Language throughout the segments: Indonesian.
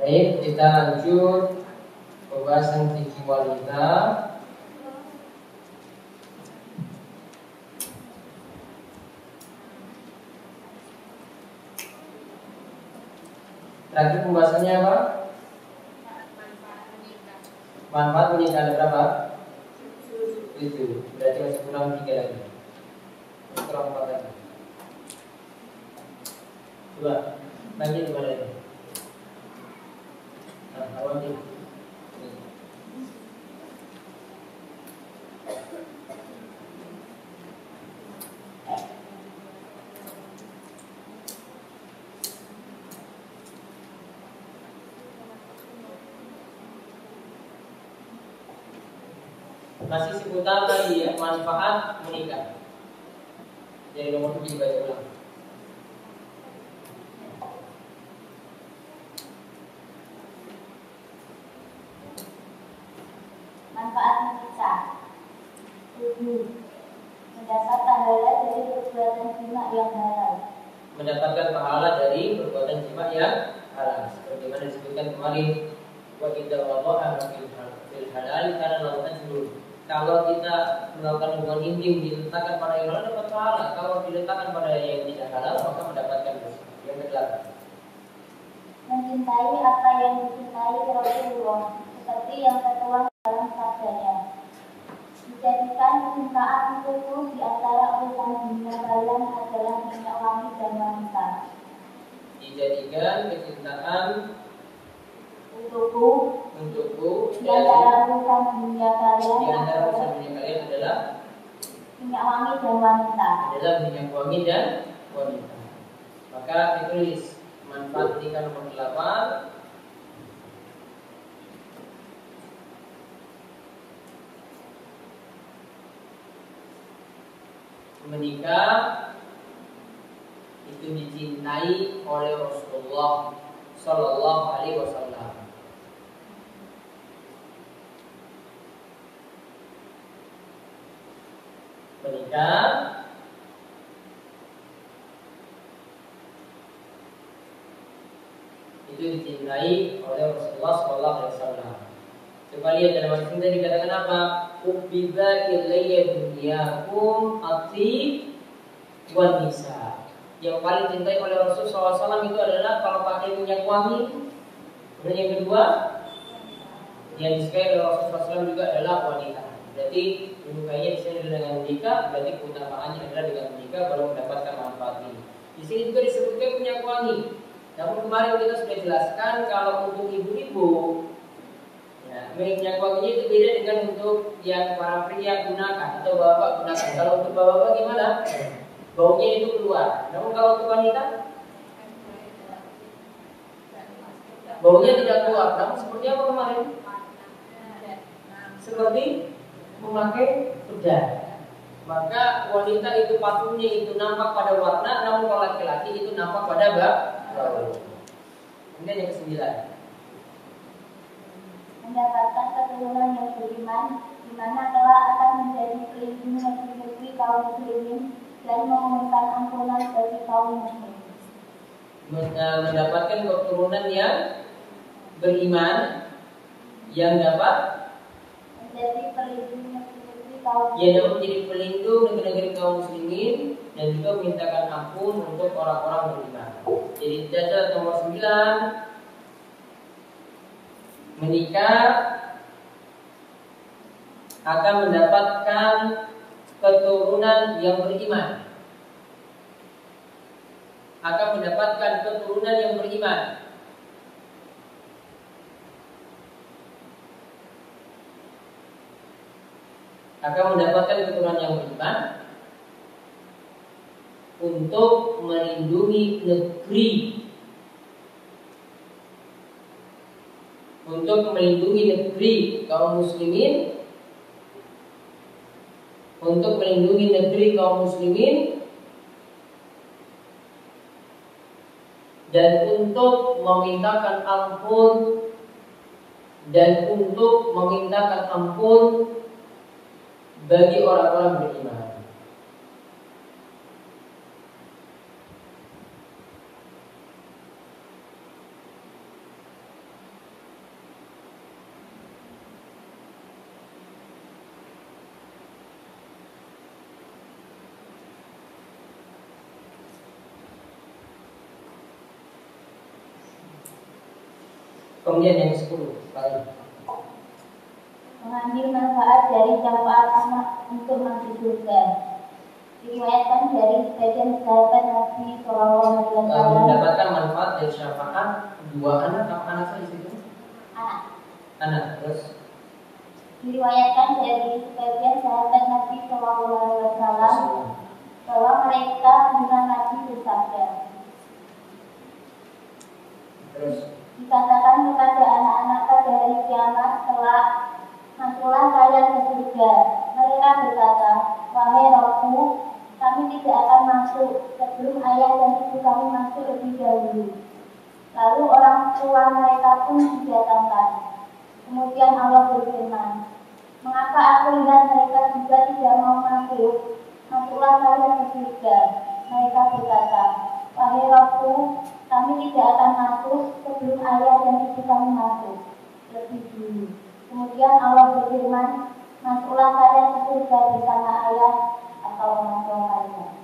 Baik, kita lanjut pembahasan fikih wanita. Terakhir pembahasannya apa? Manfaat menikah ada berapa? Itu berarti masih kurang tiga lagi. Kurang empat lagi. Coba, lanjut ke mana lagi? Nah, awal ini. Masih seputar tadi ya, manfaat menikah. Jadi nomor tujuh baca ulang. Manfaat menikah. Tujuh. Mendapat pahala dari perbuatan jimat yang halal. mendapatkan pahala dari perbuatan jima yang halal. Seperti mana disebutkan kemarin, wa idza wada'a fil fil halal karena lakukan dulu. Kalau kita melakukan hubungan intim diletakkan pada yang halal dapat pahala. Kalau diletakkan pada yang tidak halal maka mendapatkan dosa. Yang kedelapan. Mencintai apa yang dicintai Rasulullah. Seperti yang tertuang dalam sabdanya. Dijadikan kecintaan untukku di antara urusan dunia kalian adalah minyak wangi dan wanita. Dijadikan kecintaan Untukku untukku di antara urusan dunia kalian di antara urusan dunia kalian adalah minyak wangi dan wanita. adalah minyak wangi dan wanita. Maka ditulis manfaat nikah nomor 8 menikah itu dicintai oleh Rasulullah Shallallahu Alaihi Wasallam. Menikah itu dicintai oleh Rasulullah Shallallahu Alaihi Wasallam. Coba lihat dalam hadis ini dikatakan apa? Ubbiba ilayya dunyakum atib wan nisa. Yang paling dicintai oleh Rasulullah SAW itu adalah kalau pakai minyak wangi. Kemudian yang kedua, yang disukai oleh Rasulullah SAW juga adalah wanita. Berarti menyukainya di sini dengan menikah, berarti keutamaannya adalah dengan menikah baru mendapatkan manfaat ini. Di sini juga disebutkan minyak wangi. Namun kemarin kita sudah jelaskan kalau untuk ibu-ibu Ya, minyak wanginya itu beda dengan untuk yang para pria gunakan atau bapak gunakan. Kalau untuk bapak gimana? Baunya itu keluar. Namun kalau untuk wanita, baunya tidak keluar. Namun seperti apa kemarin? Seperti memakai pedang. Maka wanita itu parfumnya itu nampak pada warna, namun kalau laki-laki itu nampak pada bau. Kemudian yang kesembilan. mendapatkan keturunan yang beriman, di mana kelak akan menjadi pelindung negeri kaum muslimin dan memohonkan ampunan bagi kaum muslim. Men- mendapatkan keturunan yang beriman yang dapat Menjadi pelindung yang dapat menjadi pelindung negeri-negeri kaum muslimin dan juga memintakan ampun untuk orang-orang beriman. Jadi cacat nomor 9 menikah akan mendapatkan keturunan yang beriman. Akan mendapatkan keturunan yang beriman. Akan mendapatkan keturunan yang beriman? Untuk melindungi negeri. Untuk melindungi negeri kaum muslimin. Untuk melindungi negeri kaum muslimin. Dan untuk memintakan ampun. Dan untuk memintakan ampun bagi orang-orang beriman. Kemudian yang 10 baik. Mengambil manfaat dari syafaat anak untuk masuk surga. Diriwayatkan dari sebagian sahabat Nabi Shallallahu Alaihi Wasallam. mendapatkan manfaat dari syafaat dua anak apa anak saya di situ? Anak. Anak terus Diriwayatkan dari sebagian sahabat Nabi Shallallahu Alaihi Wasallam bahwa mereka mendengar Nabi bersabda, terus dikatakan kepada anak-anak pada hari kiamat kelak, masuklah kalian ke surga. Mereka berkata, wahai Rabbku, kami tidak akan masuk sebelum ayah dan ibu kami masuk lebih dahulu. Lalu orang tua mereka pun didatangkan. Kemudian Allah berfirman, Mengapa aku lihat mereka juga tidak mau masuk? Masuklah kalian ke surga. Mereka berkata, Wahai Rabbku, kami tidak akan masuk sebelum ayah dan ibu kami masuk lebih dulu. Kemudian Allah berfirman, Masuklah kalian ke surga bersama ayah atau orang tua kalian.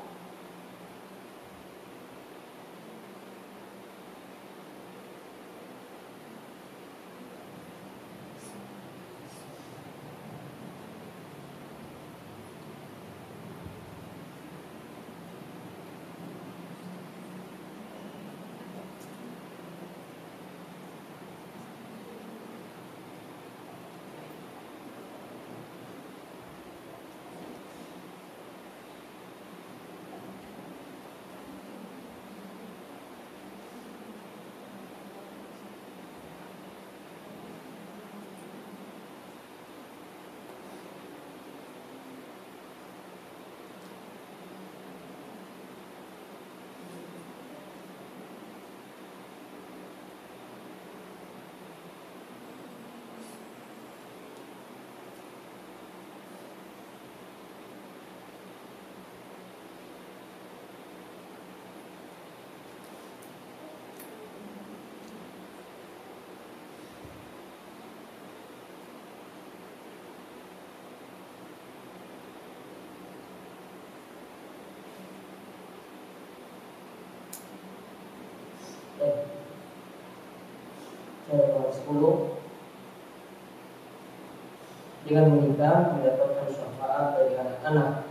Nomor 10 dengan menikah mendapatkan syafaat dari anak-anak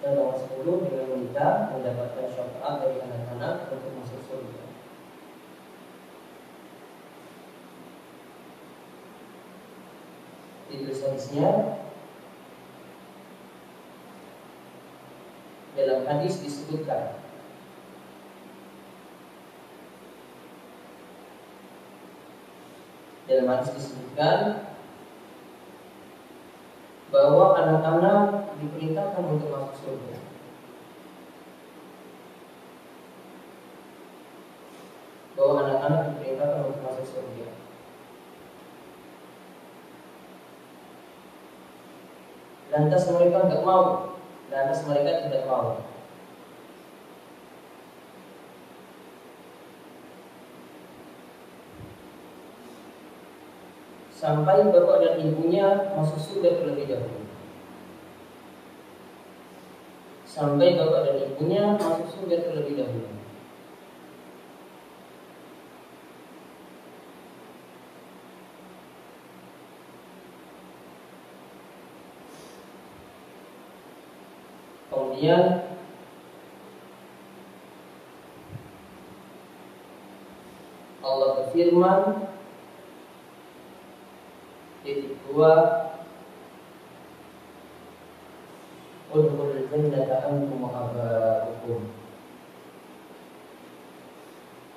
Dan nomor 10 dengan menikah mendapatkan syafaat dari anak-anak untuk masuk surga. Di tulisannya dalam hadis disebutkan dalam hadis disebutkan bahwa anak-anak diperintahkan untuk masuk surga. Bahwa anak-anak diperintahkan untuk masuk surga. Lantas mereka nggak mau, lantas mereka tidak mau. Sampai bapak dan ibunya masuk surga terlebih dahulu. Sampai bapak dan ibunya masuk surga terlebih dahulu. Kemudian Allah berfirman titik dua Udhul jannata antum aba'ukum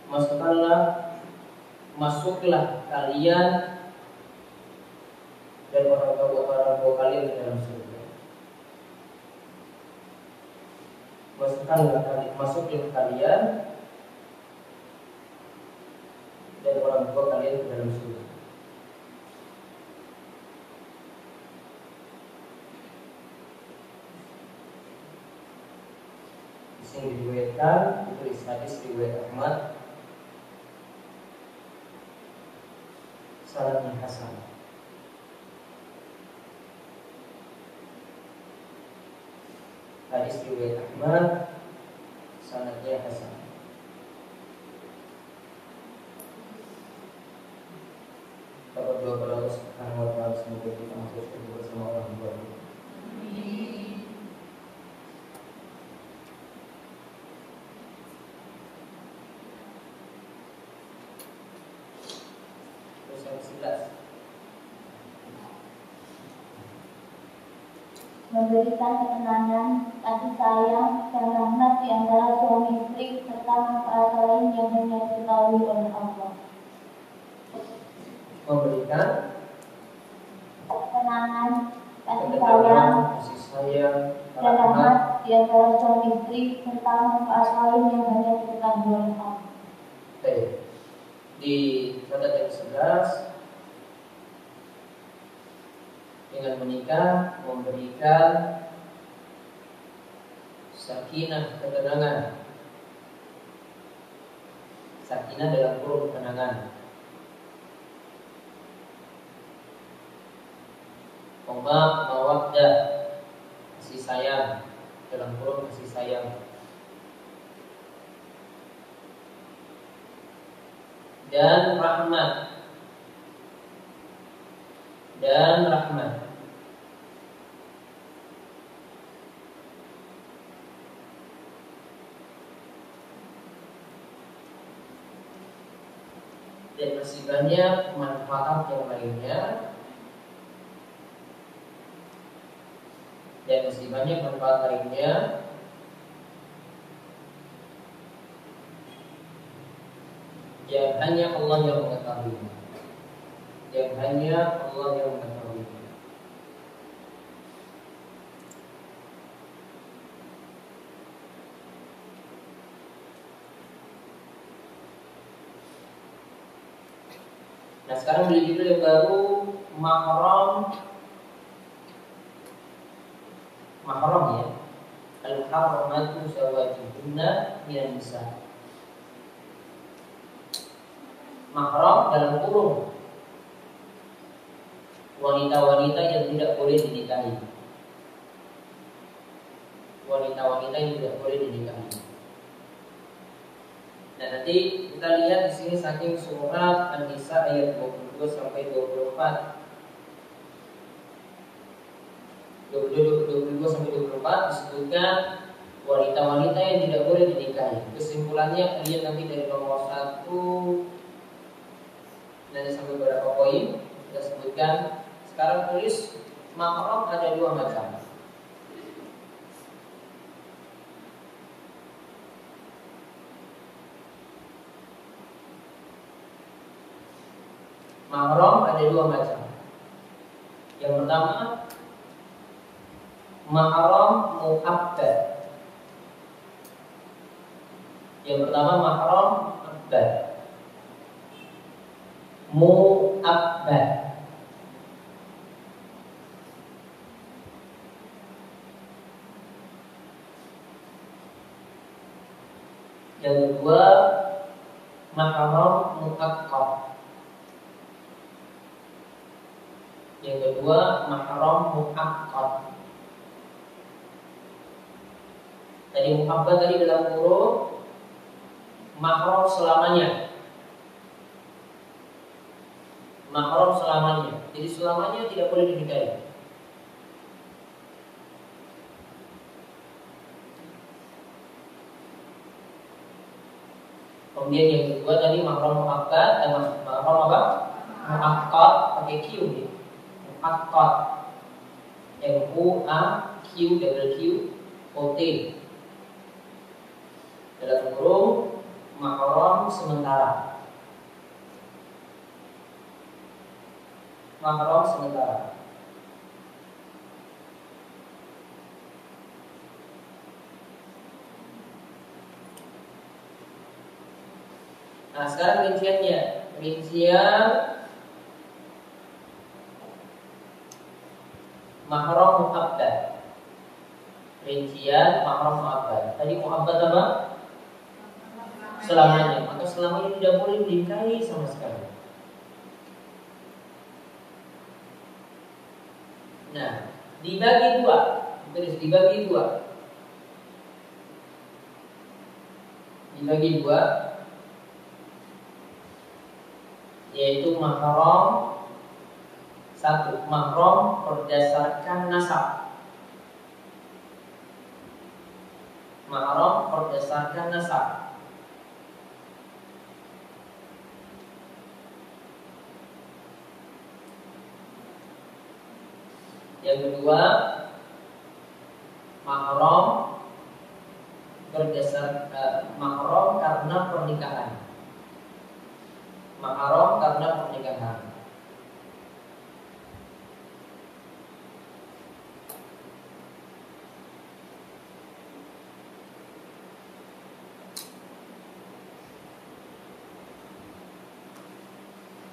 Masukkanlah Masuklah kalian Dan orang tua orang tua kalian ke dalam surga. Masukkanlah kalian Masuklah kalian Dan orang tua kalian ke dalam surga diriwayatkan itu hadis riwayat Ahmad. Sanadnya hasan. Hadis riwayat Ahmad sanadnya hasan Kita berdoa kepada Allah Subhanahu wa taala semoga kita masuk bersama orang tua kita. Terus yang 11 memberikan ketenangan, kasih sayang, dan rahmat di antara suami istri serta manfaat lain yang hanya diketahui oleh Allah. memberikan Ketenangan, kasih sayang, kasih sayang, dan rahmat rahmat di antara suami istri serta manfaat lain yang hanya diketahui oleh Allah. Baik. Di pada yang 11 dengan menikah memberikan sakinah ketenangan. Sakinah dalam kurung ketenangan. Koma mawaddah kasih sayang. Dalam kurung kasih sayang. Dan rahmat. Dan rahmat dan masih banyak manfaat yang lainnya. Dan masih banyak manfaat lainnya. Yang hanya Allah yang mengetahui. Yang hanya Allah yang mengetahui Nah sekarang beli judul yang baru Mahram. Mahram ya. Al-Haramatu zawajihunna minan nisa. Mahram dalam kurung. Wanita-wanita yang tidak boleh dinikahi. Wanita-wanita yang tidak boleh dinikahi Nah nanti kita lihat di sini saking surat An-Nisa ayat 22 sampai 24. 22, 22 sampai 24 disebutkan wanita-wanita yang tidak boleh dinikahi. Kesimpulannya kalian nanti dari nomor 1 nanti sampai beberapa poin kita sebutkan. Sekarang tulis mahram ada dua macam. Mahram ada dua macam. Yang pertama mahram muabbad. Yang pertama mahram muabbad. Muabbad. Yang kedua mahram muakkad. Yang kedua mahram muakkad. Tadi muakkad tadi dalam huruf mahram selamanya. Mahram selamanya. Jadi selamanya tidak boleh dinikahi. Kemudian yang kedua tadi mahram muakkad dan mahram apa? Muakkad pakai Q ya. Muakkad. M U A Q double Q O T. Dalam kurung mahram sementara. Mahram sementara. Nah sekarang rinciannya Rincian Mahram muhabbad Rincian mahram muhabbad Tadi muhabbad apa? Selamanya. Maka selamanya tidak boleh dinikahi sama sekali. Nah Dibagi dua. Terus dibagi dua. Dibagi dua. Yaitu mahram satu mahram berdasarkan nasab. Mahram berdasarkan nasab. Yang kedua mahram berdasar uh, mahram karena pernikahan. Mahram karena pernikahan.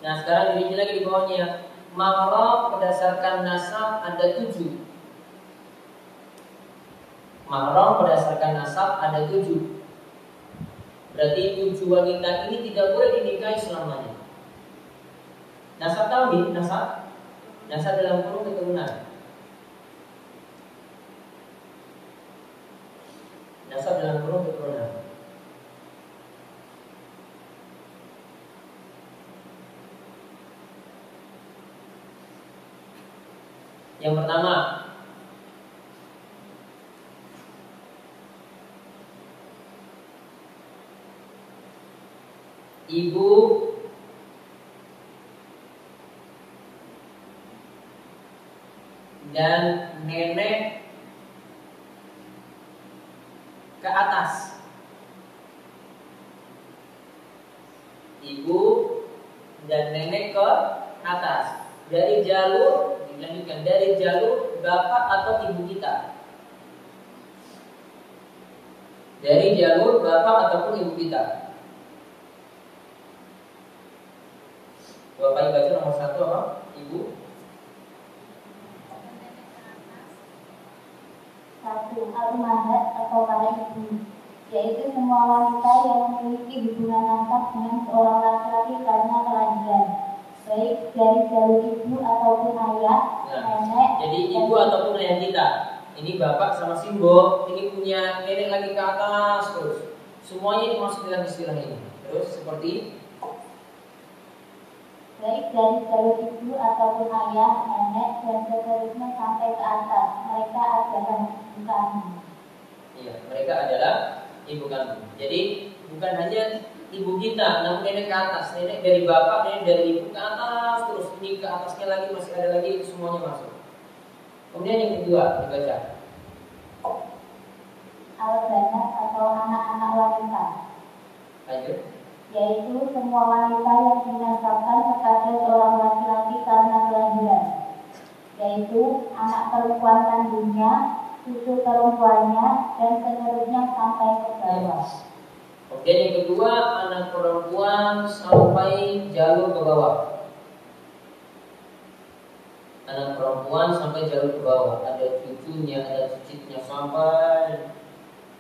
Nah sekarang dirinci lagi di bawahnya Mahram berdasarkan nasab ada tujuh Mahram berdasarkan nasab ada tujuh Berarti tujuh wanita ini tidak boleh dinikahi selamanya. Nasab tahu nasab? Nasab dalam kurung keturunan. Nasab dalam kurung keturunan. Yang pertama, ibu dan nenek ke atas. Ibu dan nenek ke atas. Dari jalur dilanjutkan dari jalur bapak atau ibu kita. Dari jalur bapak ataupun ibu kita. Bapak baca nomor satu apa? Ibu. Satu, al-mahat atau para ibu, yaitu semua wanita yang memiliki hubungan nasab dengan seorang laki-laki karena kelahiran, baik dari jalur ibu ataupun ayah, nah, nenek. Jadi ibu ataupun ayah kita. Ini bapak sama simbo, ini punya nenek lagi ke atas terus. Semuanya masuk dalam istilah ini. Terus seperti baik dari jalur ibu ataupun ayah, nenek, dan seterusnya sampai ke atas. Mereka adalah ibu kami. Iya, mereka adalah ibu kami. Jadi bukan hanya ibu kita, namun nenek ke atas, nenek dari bapak, nenek dari ibu ke atas, terus ini ke atasnya lagi masih ada lagi, semuanya masuk. Kemudian yang kedua dibaca. Al-banat atau anak-anak wanita. Lanjut yaitu semua wanita yang dinasabkan kepada seorang laki-laki karena kelahiran, yaitu anak perempuan kandungnya, cucu perempuannya, dan seterusnya sampai ke bawah. Oke, yang kedua anak perempuan sampai jalur ke bawah. Anak perempuan sampai jalur ke bawah. Ada cucunya, ada cicitnya sampai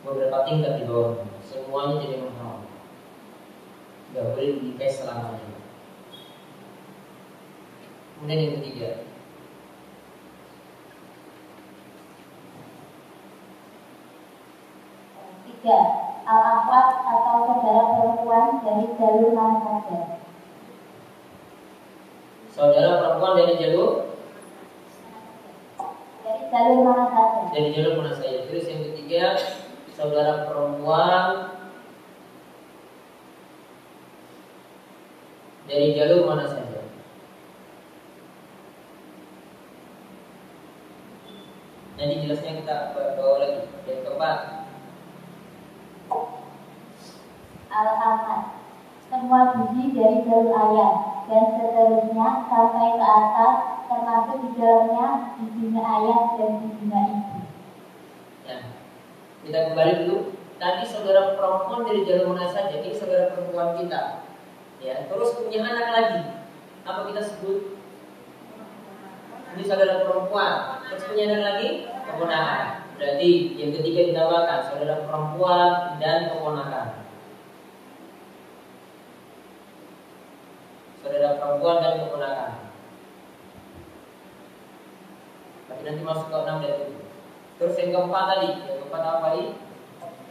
beberapa tingkat di bawah. Semuanya jadi mahal nggak boleh dinikahi selamanya. Kemudian yang ketiga, tiga al akhwat atau saudara perempuan dari jalur mana saja. Saudara perempuan dari jalur dari jalur mana saja. Dari jalur mana saja. Terus yang ketiga, saudara perempuan dari jalur mana saja? Nanti jelasnya kita bawa lagi. Yang keempat, Al-Ahmad semua biji dari jalur ayat dan seterusnya sampai ke atas termasuk di dalamnya bijinya ayat dan bijinya ibu. ya. Kita kembali dulu. Tadi saudara perempuan dari jalur mana saja? Ini saudara perempuan kita. Ya, terus punya anak lagi. Apa kita sebut? Ini saudara perempuan. Terus punya anak lagi? Keponakan. Berarti yang ketiga ditambahkan saudara perempuan dan keponakan. Saudara perempuan dan keponakan. Tapi nanti masuk ke enam dan tujuh. Terus yang keempat tadi, yang keempat apa tadi?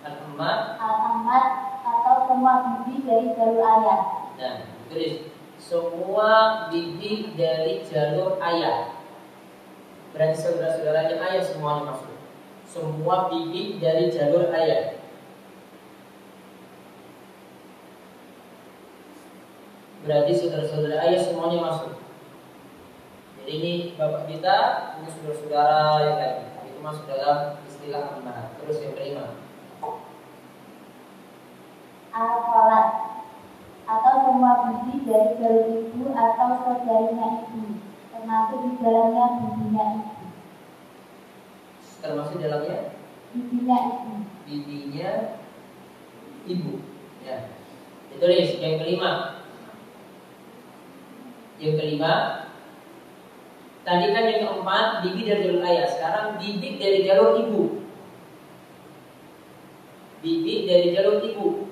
Al-Ahmad. Al-Ahmad atau semua biji dari jalur ayat. Nah, tulis semua bibit dari jalur ayat. Berarti saudara-saudaranya ayat semuanya masuk. Semua bibit dari jalur ayat. Berarti saudara-saudara ayat semuanya masuk. Jadi ini bapak kita, ini saudara-saudara yang lain. Itu masuk dalam istilah amanah. Terus yang kelima. Al-Kholat atau semua biji dari jalur ibu atau saudaranya ibu termasuk di dalamnya bijinya ibu. Termasuk dalamnya Bijinya ibu. bibinya ibu. Ya. Ditulis yang kelima. Yang kelima, tadi kan yang keempat bibi dari jalur ayah, sekarang bibit dari jalur ibu. Bibit dari jalur ibu.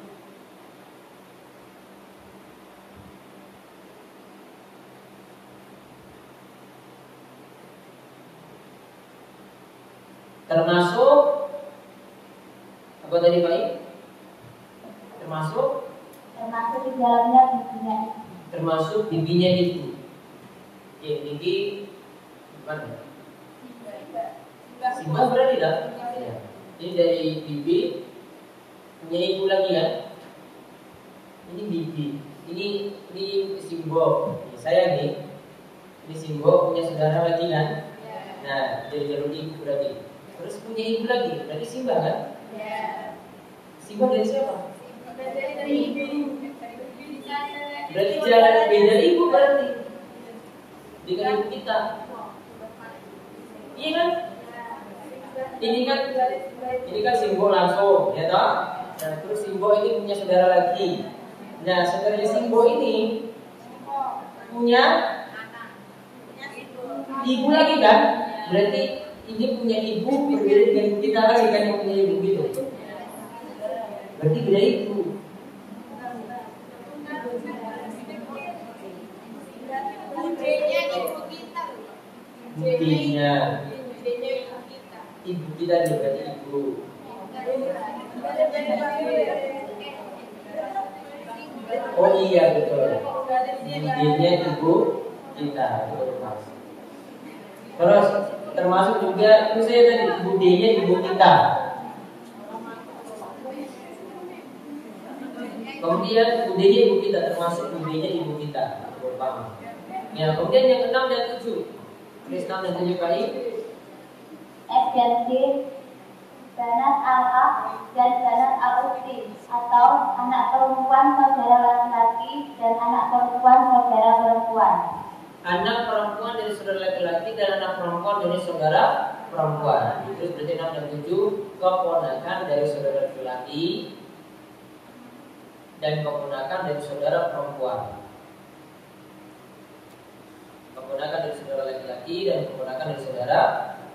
Termasuk apa tadi Pak? I? Termasuk termasuk di dalamnya bijinya ibu. Bibinya itu. Oke, bibi mana? Simba berarti tidak? Ya. Ini dari bibi punya ibu lagi kan? Ini bibi. Ini ini simbo. Ini saya nih. Ini simbo punya saudara lagi kan? Nah, dari jalur ibu berarti. Terus punya ibu lagi, berarti Simba kan? Simba dari siapa? Berarti jalan beda ibu berarti dengan ibu kita. Iya kan? Ini kan ini kan Simbo langsung, ya toh? Nah, terus Simbo ini punya saudara lagi. Nah, saudaranya Simbo ini punya ibu lagi kan? Berarti ini punya ibu berbeda dengan kita lagi kan yang punya ibu gitu. Berarti beda ibu. Buktinya ibu kita nih berarti ibu. Oh iya betul. Buktinya ibu kita. Mas. Terus termasuk juga itu saya tadi budenya ibu kita. Kemudian budenya ibu kita termasuk budenya ibu kita. Terutama. Ya, kemudian yang keenam dan tujuh. Enam dan. F dan G Banat al-ab dan banat al-ukti atau anak perempuan saudara laki-laki dan anak perempuan saudara perempuan. Anak perempuan dari saudara laki-laki dan anak perempuan dari saudara perempuan. Terus berarti enam dan tujuh keponakan dari saudara laki-laki dan keponakan dari saudara perempuan. Keponakan dari saudara laki-laki dan keponakan dari saudara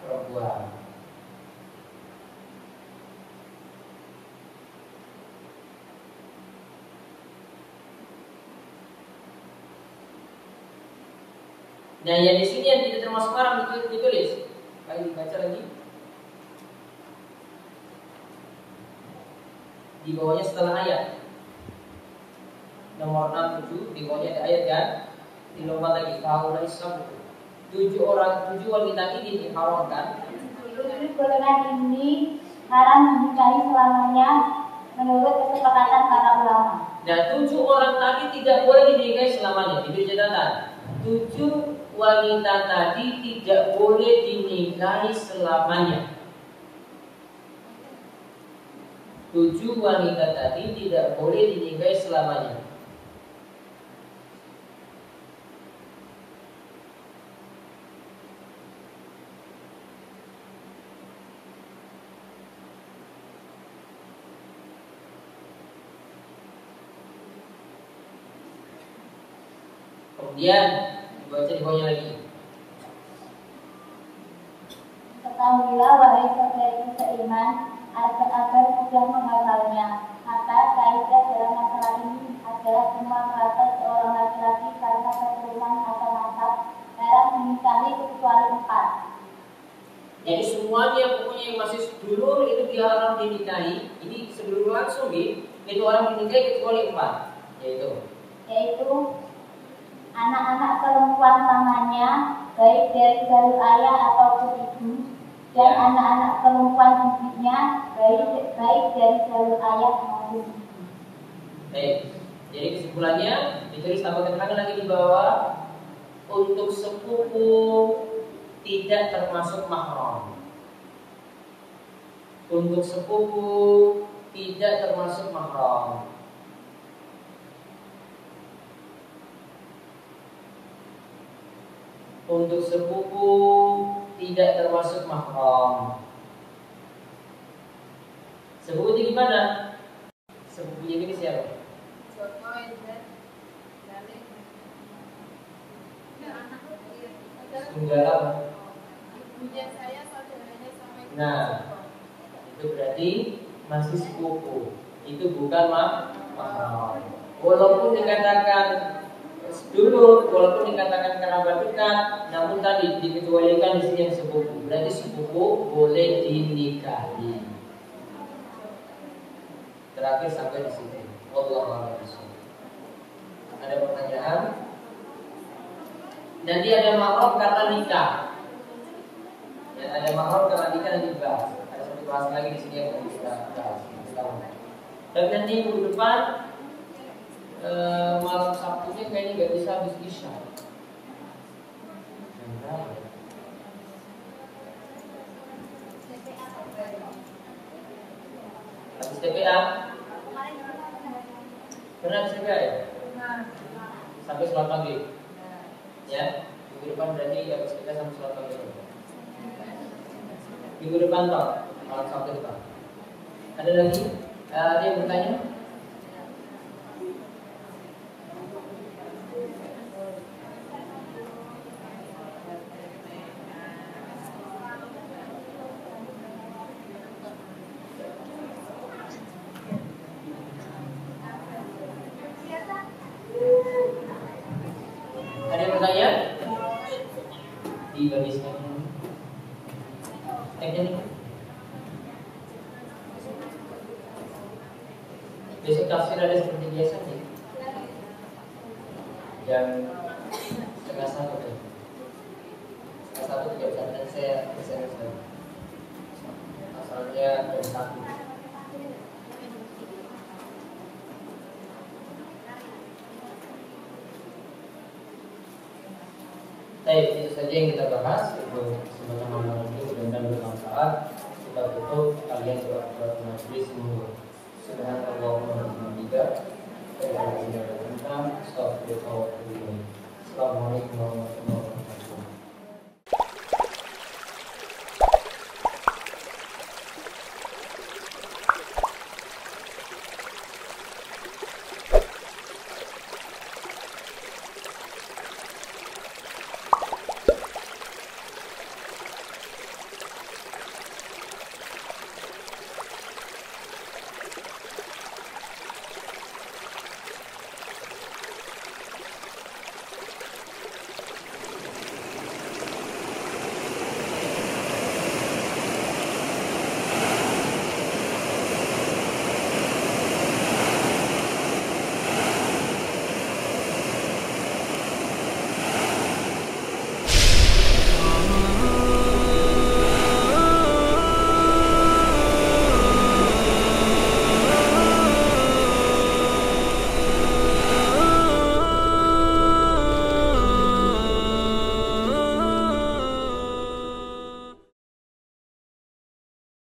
perempuan. Nah, yang di sini yang tidak termasuk haram itu ditulis. Ayo dibaca lagi. Di bawahnya setelah ayat. Nomor 67 di bawahnya ada ayat kan? Dilompat lagi tahun Islam Tujuh orang, tujuh wanita ini diharamkan Tujuh golongan ini haram dinikahi selamanya menurut kesepakatan para ulama. Nah, tujuh orang tadi tidak boleh dinikahi selamanya. Itu catatan. Tujuh wanita tadi tidak boleh dinikahi selamanya. Tujuh wanita tadi tidak boleh dinikahi selamanya. Kemudian dibaca di bawahnya lagi. Ketahuilah wahai saudari seiman agar agar mudah menghafalnya. Maka kaidah dalam masalah ini adalah semua menghafal seorang laki-laki karena keturunan atau nasab dalam menikahi kecuali empat. Jadi semuanya pokoknya yang masih sedulur itu dilarang dinikahi. Ini sedulur langsung gitu. Itu orang dinikahi kecuali empat, yaitu yaitu anak-anak perempuan pamannya baik dari jalur ayah ataupun ibu dan Ya. anak-anak perempuan ibunya baik baik dari jalur ayah maupun ibu. Baik. Jadi kesimpulannya ditulis tambah keterangan lagi di bawah untuk sepupu tidak termasuk mahram. Untuk sepupu tidak termasuk mahram. Untuk sepupu tidak termasuk mahram. Sepupu itu gimana? Sepupunya ini siapa? Tunggal apa? Nah, itu berarti masih sepupu. Itu bukan mah. Walaupun dikatakan sedulur, walaupun dikatakan kerabat dekat, namun tadi dikecualikan di sini yang sepupu. Berarti sepupu boleh dinikahi. Terakhir sampai di sini. Bishawab. Ada pertanyaan? Nanti ada mahram karena nikah. Ya, ada mahram karena nikah nanti dibahas. Ada satu bahas lagi di sini yang kita bahas. Dan nanti minggu depan eh, malam Sabtunya kayaknya nggak bisa habis isya. Ya? Habis TPA? Pernah habis TPA ya? Sampai sholat maghrib. Ya, minggu depan berarti habis TPA sampai sholat maghrib. Minggu depan toh, malam Sabtu depan. Ada lagi? Eh, ada yang bertanya? Ada yang bertanya? Di bagi saya. Tagnya nih. Besok tafsir ada seperti biasa nih. Jam